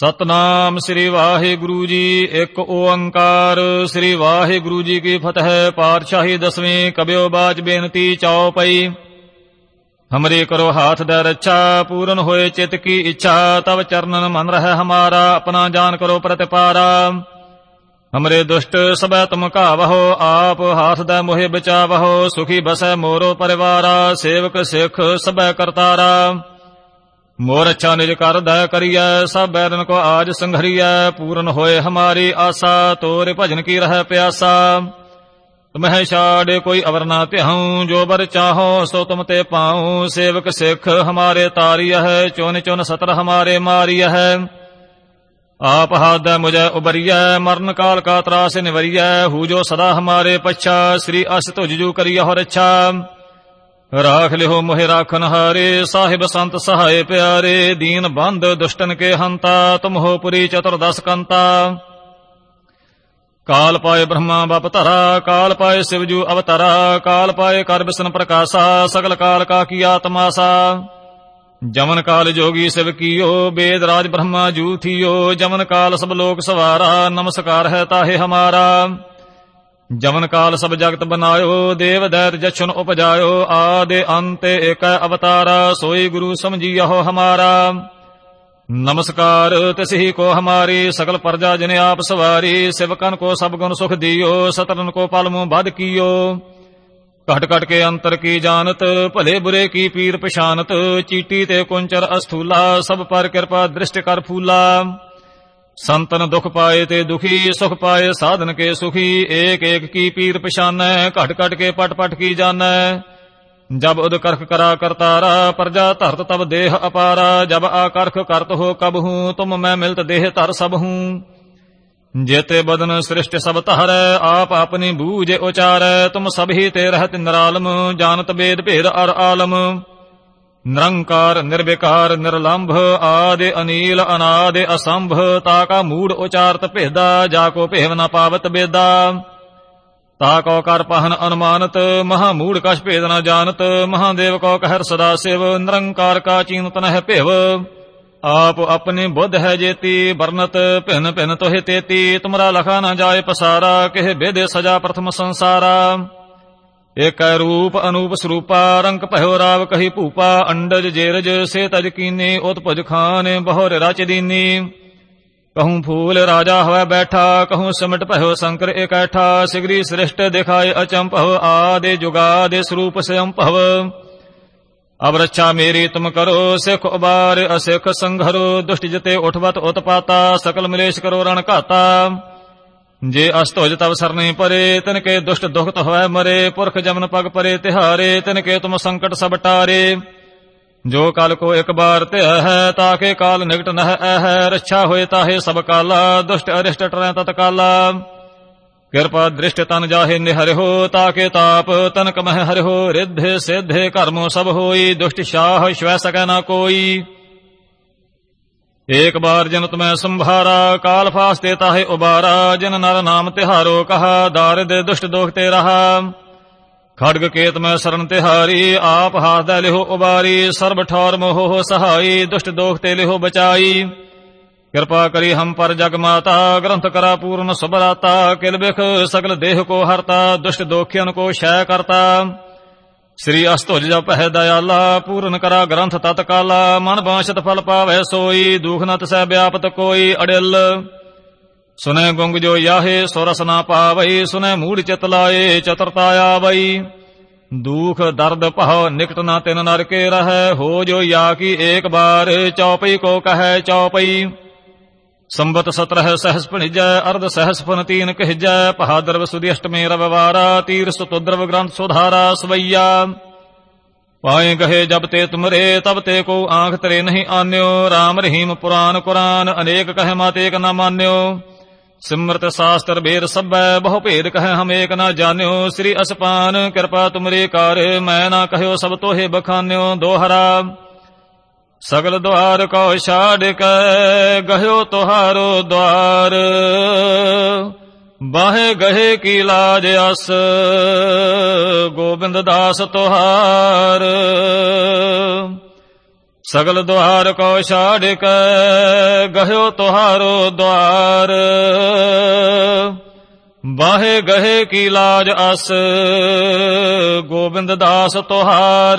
ਸਤਨਾਮ ਸ੍ਰੀ ਵਾਹਿਗੁਰੂ ਜੀ, ਇੱਕ ਓੰਕਾਰ। ਸ੍ਰੀ ਵਾਹਿਗੁਰੂ ਜੀ ਕੀ ਫਤਿਹ, ਪਾਤਸ਼ਾਹੀ ਦਸਵੀਂ ਕਬਿਓ ਬਾਜ ਬੇਨਤੀ ਚਾਉ ਪਈ। ਹਮਰੇ ਕਰੋ ਹਾਥ ਦਾ ਰੱਛਾ, ਪੂਰਨ ਹੋਏ ਚਿਤ ਕੀ ਇੱਛਾ ਤਬ ਚਰਨਨ ਮਨ ਰਹਿ ਹਮਾਰਾ, ਆਪਣਾ ਜਾਨ ਕਰੋ ਪ੍ਰਤਿਪਾਰਾ। ਹਮਰੇ ਦੁਸ਼ਟ ਸਬੈ ਤੁਮ ਘਾਵਹੋ, ਆਪ ਹਾਥ ਦਾ ਮੋਹਿ ਬਚਾਵਹੋ, ਸੁਖੀ ਬਸੈ ਮੋਰੋ ਪਰਿਵਾਰਾ, ਸੇਵਕ ਸਿੱਖ ਸਬੈ ਕਰਤਾਰਾ। ਮੋਰ ਅੱਛਾ ਨਿਜ ਕਰ ਦਇ ਕਰੀਐ, ਸਭ ਬੈਰਨ ਕੋ ਆਜ ਸੰਘਰੀਐ, ਪੂਰਨ ਹੋਏ ਹਮਾਰੀ ਆਸਾ, ਤੋਰੇ ਭਜਨ ਕੀ ਰਹਿ ਪਿਆਸਾ। ਤੁਮਹਿ ਛਾੜ ਕੋਈ ਅਵਰ ਨਾ ਧਿਆਉ, ਜੋ ਬਰ ਚਾਹੋ ਸੋ ਤੁਮ ਤੇ ਪਾਉ, ਸੇਵਕ ਸਿੱਖ ਹਮਾਰੇ ਤਾਰੀਐ ਹੈ ਚੋਨ ਚੋਨ ਸਤਰ ਹਮਾਰੇ ਮਾਰੀਐ। ਹੈ ਆਪ ਹਾਦੈ ਮੁਝੈ ਉਬਰੀਐ, ਮਰਨ ਕਾਲ ਕਾ ਤਰਾਸ ਨਿਵਰੀਐ, ਹੂ ਜੋ ਸਦਾ ਹਮਾਰੇ ਪਛਾ, ਸ੍ਰੀ ਅਸ ਤੁਜ ਜੂ ਕਰੀਐ ਹੋ ਰੱਛਾ ਰਾਖ ਲਿਓ ਮੋਹਿ ਰਾਖਨ ਹਾਰੇ ਸਾਹਿਬ ਸੰਤ ਸਹਾਏ ਪਿਆਰੇ ਦੀਨ ਬੰਦ ਦੁਸ਼ਟਨ ਕੇ ਹੰਤਾ ਤੁਮ ਹੋ ਪੁਰੀ ਚਤੁਰਦਸ ਕੰਤਾ ਕਾਲ ਪਾਏ ਬ੍ਰਹਮਾ ਬਪ ਧਰਾ ਕਾਲ ਪਾਏ ਸਿਵਜੂ ਅਵਤਰਾ ਕਾਲ ਪਾਏ ਕਰ ਬਿਸਨ ਪ੍ਰਕਾਸ਼ਾ ਸਗਲ ਕਾਲ ਕਾ ਕੀ ਆਤਮਾਸਾ ਜਮਨ ਕਾਲ ਜੋਗੀ ਸਿਵ ਕੀਓ ਬੇਦ ਰਾਜ ਬ੍ਰਹਮਾ ਜੂ ਥੀਓ ਜਮਨ ਕਾਲ ਸਭ ਲੋਕ ਸਵਾਰਾ ਨਮਸਕਾਰ ਹੈ ਤਾਹੇ ਹਮਾਰਾ ਜਮਨ ਕਾਲ ਸਭ ਜਗਤ ਬਨਾਇਓ, ਦੇਵ ਦੈਤ ਜਛਨ ਉਪਜਾਇਓ, ਆਦੇ ਅੰਤੇ ਏਕੈ ਅਵਤਾਰਾ, ਸੋਈ ਗੁਰੂ ਸਮਝੀਓ ਹਮਾਰਾ। ਨਮਸਕਾਰ, ਤਿਸਹੀ ਕੋ ਹਮਾਰੀ, ਸਗਲ ਪਰਜਾ ਜਿਨੇ ਆਪ ਸਵਾਰੀ, ਸਿਵਕਨ ਕੋ ਸਭ ਗੁਣ ਸੁਖ ਦਿਓ, ਸਤਰਨ ਕੋ ਪਲ ਮੂੰ ਬਦ ਕੀਓ। ਘਟ ਘਟ ਕੇ ਅੰਤਰ ਕੀ ਜਾਣਤ, ਭਲੇ ਬੁਰੇ ਕੀ ਪੀਰ ਪਛਾਨਤ ਚੀਟੀ ਤੇ ਕੁੰਚਰ ਅਸਥੂਲਾ, ਸਭ ਪਰ ਕਿਰਪਾ ਦ੍ਰਿਸ਼ਟ ਕਰ ਫੂਲਾ। ਸੰਤਨ ਦੁਖ ਪਾਏ ਤੇ ਦੁਖੀ, ਸੁਖ ਪਾਏ ਸਾਧਨ ਕੇ ਸੁਖੀ ਏਕ ਏਕ ਕੀ ਪੀਰ ਪਛਾਨੈ ਘਟ ਘਟ ਕੇ ਪਟ ਪਟ ਕੀ ਜਾਣੈ। ਜਬ ਉਦ ਕਰਖ ਕਰਾ ਕਰਤਾਰਾ, ਪ੍ਰਜਾ ਧਰਤ ਤਬ ਦੇਹ ਅਪਾਰਾ, ਜਬ ਆਕਰਖ ਕਰਤ ਹੋ ਕਬ ਹੂੰ, ਤੁਮ ਮੈਂ ਮਿਲਤ ਦੇਹ ਧਰ ਸਭ ਹੂੰ। ਜੇਤੇ ਬਦਨ ਸ੍ਰਿਸ਼ਟ ਸਭ ਧਰੈ, ਆਪ ਆਪਣੀ ਬੂਝ ਉਚਾਰੈ, ਤੁਮ ਸਭ ਹੀ ਤੇ ਰਹਿਤ ਨਿਰਾਲਮ, ਜਾਣਤ ਬੇਦ ਭੇਦ ਅਰ ਆਲਮ। ਨਿਰੰਕਾਰ, ਨਿਰਵਿਕਾਰ, ਨਿਰਲੰਭ, ਆਦਿ, ਅਨੀਲ, ਅਨਾਦਿ, ਅਸੰਭ, ਤਾ ਕਾ ਮੂੜ ਉਚਾਰਤ ਭੇਦਾ, ਜਾ ਕੋ ਭੇਵ ਨ ਪਾਵਤ ਬੇਦਾ। ਤਾ ਕੋ ਕਰ ਪਹਨ ਅਨੁਮਾਨਤ, ਮਹਾ ਮੂੜ ਕਛ ਭੇਦ ਨ ਜਾਣਤ ਮਹਾਦੇਵ ਕੋ ਕਹਿਰ ਸਦਾ ਸਿਵ, ਨਿਰੰਕਾਰ ਕਾ ਚੀਨਤ ਨਹਿ ਭੇਵ। ਆਪ ਆਪਣੀ ਬੁੱਧ ਹੈ ਜੇਤੀ, ਵਰਨਤ ਭਿਨ ਭਿਨ ਤੋਹਿ ਤੇਤੀ, ਤੁਮਰਾ ਲਖਾ ਨ ਜਾਏ ਪਸਾਰਾ, ਕਿਹ ਬੇਦੇ ਸਜਾ ਪ੍ਰਥਮ ਸੰਸਾਰਾ। ਏਕ ਰੂਪ ਅਨੂਪ ਸਰੂਪਾ, ਰੰਗ ਭਇਓ ਰਾਵ ਕਹੀ ਭੂਪਾ, ਅੰਡਜ ਜੇਰਜ ਸੇ ਤਜ ਕੀਨੇ ਉਤਪਜ ਖਾਨ ਬਹੁਰ ਰਚ ਦੀਨੀ। ਕਹੂੰ ਫੂਲ ਰਾਜਾ ਹੋਇ ਬੈਠਾ, ਕਹੂੰ ਸਿਮਟ ਭਇਓ ਸ਼ੰਕਰ ਇਕੈਠਾ, ਸਿਗਰੀ ਸ੍ਰਿਸ਼ਟ ਦਿਖਾਏ ਅਚੰਭਵ ਆਦੇ ਜੁਗਾਦੇ ਸਰੂਪ ਸੰਭਵ ਅਬ ਰੱਛਾ ਮੇਰੀ ਤੁਮ ਕਰੋ, ਸਿਖ ਉਬਾਰ, ਅਸਿਖ ਸੰਘਰੋ, ਦੁਸ਼ਟ ਜਿਤੇ ਉਠਵਤ ਉਤਪਾਤਾ, ਸਕਲ ਮਲੇਸ਼ ਕਰੋ ਰਣ ਘਾਤਾ। ਜੇ ਅਸਤੋਜ ਤਵ ਸਰਨੇ ਪਰੇ, ਤਿਨ ਕੇ ਦੁਸ਼ਟ ਦੁਖਤ ਹੋਇ ਮਰੇ, ਪੁਰਖ ਜਮਨ ਪਗ ਪਰੇ ਤਿਹਾਰੇ, ਤਿਨ ਕੇ ਤੁਮ ਸੰਕਟ ਸਭ ਟਾਰੇ। ਜੋ ਕਲ ਕੋ ਇੱਕ ਬਾਰ ਧਿਆ ਹੈ ਤਾਕੇ ਕਾਲ ਨਿਕਟ ਨਹ ਹੈ ਰੱਛਾ ਹੋਏ ਤਾਹੇ ਸਭ ਕਾਲਾ, ਦੁਸ਼ਟ ਅਰਿਸ਼ਟ ਟਰੈ ਤਤ ਕਾਲਾ। ਕਿਰਪਾ ਦ੍ਰਿਸ਼ਟ ਤਨ ਜਾਹੇ ਨਿਹਰਿਓ ਤਾਕੇ ਤਾਪ ਤਨ ਕਮਹਿ ਹਰਿਓ ਰਿੱਧੇ ਸਿੱਧੇ ਕਰਮੋ ਸਭ ਹੋਈ, ਦੁਸ਼ਟ ਸ਼ਾਹ ਸ਼ਵੈ ਸਕੈ ਨਾ ਕੋਈ। ਏਕ ਬਾਰ ਜਨ ਤੁਮੈ ਸੰਭਾਰਾ, ਕਾਲ ਫਾਸਤੇ ਤਾਹੇ ਉਬਾਰਾ, ਜਿਨ ਨਰ ਨਾਮ ਤਿਹਾਰੋ ਕਹਾ ਦਾਰਿਦ ਦੁਸ਼ਟ ਦੋਖ ਤੇ ਰਹਾ। ਖੜਗ ਕੇਤ ਮੈਂ ਸਰਨ ਤਿਹਾਰੀ, ਆਪ ਹਾਥ ਦਾ ਲਿਹੋ ਉਬਾਰੀ, ਸਰਬ ਠੌਰ ਮੋਹ ਸਹਾਈ, ਦੁਸ਼ਟ ਦੋਖ ਤੇ ਲਿਹੋ ਬਚਾਈ। ਕਿਰਪਾ ਕਰੀ ਹਮ ਪਰ ਜਗ ਮਾਤਾ, ਗ੍ਰੰਥ ਕਰਾ ਪੂਰਨ ਸੁਭਰਾਤਾ, ਕਿਲ ਬਿਖ ਸਗਲ ਦੇਹ ਕੋ ਹਰਤਾ, ਦੁਸ਼ਟ ਦੋਖਿਆਨ ਕੋ ਸ਼ੈ ਕਰਤਾ। ਸ੍ਰੀ ਅਸਤੁਜ ਜਪ ਪਹਿ ਦਇਆਲਾ, ਪੂਰਨ ਕਰਾ ਗ੍ਰੰਥ ਤਤ ਕਾਲਾ ਮਨ ਬਾਸ਼ਤ ਫਲ ਪਾਵੈ ਸੋਈ, ਦੁਖ ਨਤ ਤਸੈ ਵਿਆਪਤ ਕੋਈ ਅੜਿਲ। ਸੁਨੈ ਗੁੰਗ ਜੋ ਯਾਹੇ, ਸੁਰਸ ਨਾ ਪਾਵਈ, ਸੁਨੈ ਮੂੜ ਚਿਤ ਲਾਏ, ਚਤਰਤਾ ਆਵਈ। ਦੁਖ, ਦਰਦ, ਭਉ, ਨਿਕਟ ਨਾ ਤਿਨ ਨਰ ਕੇ ਰਹੈ, ਹੋ ਜੋ ਯਾ ਕੀ ਏਕ ਬਾਰ, ਚੌਪਈ ਕੋ ਕਹੈ ਚੌਪਈ। ਸੰਬਤ ਸਤਰਹ ਸਹਸ ਭਣਿਜੈ ਅਰਧ ਸਹਸ ਫਨ ਤੀਨ ਕਹਿਜੈ ਪਹਾਦਰਵ ਸੁਦੀ ਅਸ਼ਟਮੇ ਰਵਵਾਰਾ ਤੀਰ ਸੁਤੁਦਰਵ ਗ੍ਰੰਥ ਸੁਧਾਰਾ ਸਵਈਆ ਪਾਏ ਗਹੇ ਜਬ ਤੇ ਤੁਮਰੇ ਤਬ ਤੇ ਕੋ ਆਂਖ ਤਰੇ ਨਹੀਂ ਆਨਿਓ RAM ਰਹੀਮ ਪੁਰਾਨ ਕੁਰਾਨ ਅਨੇਕ ਕਹਿ ਮਤ ਏਕ ਨਾ ਮਾਨਿਓ ਸਿਮਰਤ ਸਾਸਤਰ ਬੇਰ ਸਭੈ ਬਹੁ ਭੇਦ ਕਹਿ ਹਮ ਏਕ ਨਾ ਜਾਣਿਓ ਸ੍ਰੀ ਅਸਪਾਨ ਕਿਰਪਾ ਤੁਮਰੇ ਕਰ ਮੈਂ ਨਾ ਕਹਿਓ ਸਭ ਤੋਹੇ ਬਖਾਨਿਓ ਦੋਹਰਾ ਸਗਲ ਦਵਾਰ ਕੋ ਛਾੜ ਕੇ ਗਹਿਓ ਤੁਹਾਰੋ ਦਵਾਰ ਬਾਹੇ ਗਹੇ ਕੀ ਲਾਜ ਅਸ, ਗੋਬਿੰਦ ਦਾਸ ਤੁਹਾਰ। ਸਗਲ ਦੁਆਰ ਕੋ ਛਾੜ ਕੇ ਗਹਿਓ ਤੁਹਾਰੋ ਦੁਆਰ। ਬਾਹੇ ਗਹੇ ਕੀ ਲਾਜ ਅਸ, ਗੋਬਿੰਦ ਦਾਸ ਤੁਹਾਰ।